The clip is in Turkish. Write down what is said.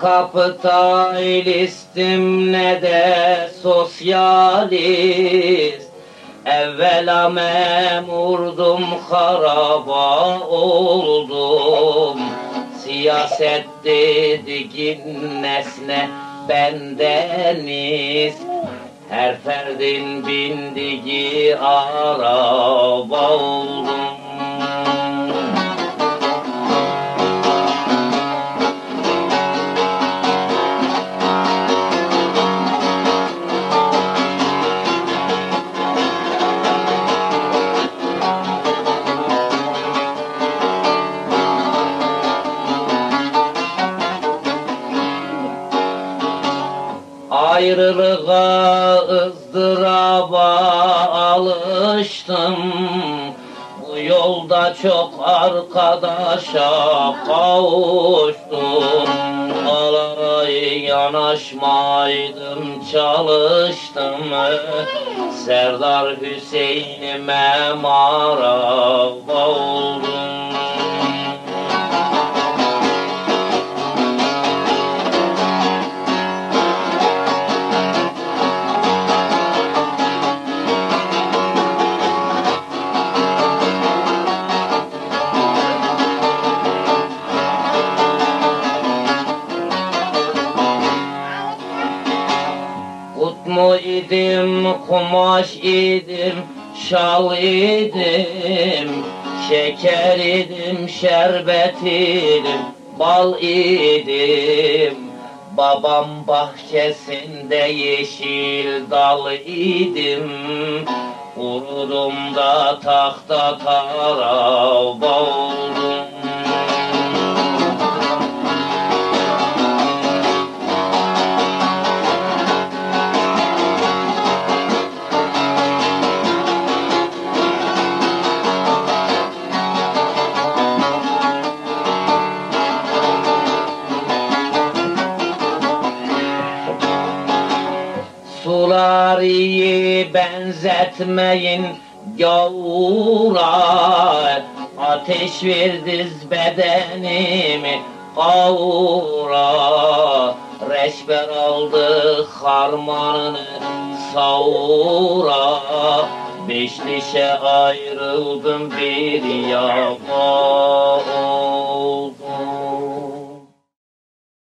kapitalistim ne de sosyalist. Evvela memurdum haraba oldum. Siyaset dediğin nesne bendeniz Her ferdin bindiği araba oldum Ayrılığa ızdıraba alıştım. Bu yolda çok arkadaşa kavuştum. Alay yanaşmaydım çalıştım. Serdar Hüseyin'ime maraba idim, kumaş idim, şal idim Şeker idim, şerbet idim, bal idim. Babam bahçesinde yeşil dal idim. Kurudum da tahta taraba oldum Sular iyi benzetmeyin. Gavura Ateş verdiz bedenimi. Kavura Reşber aldı harmanını. Savura Beş dişe ayrıldım bir yana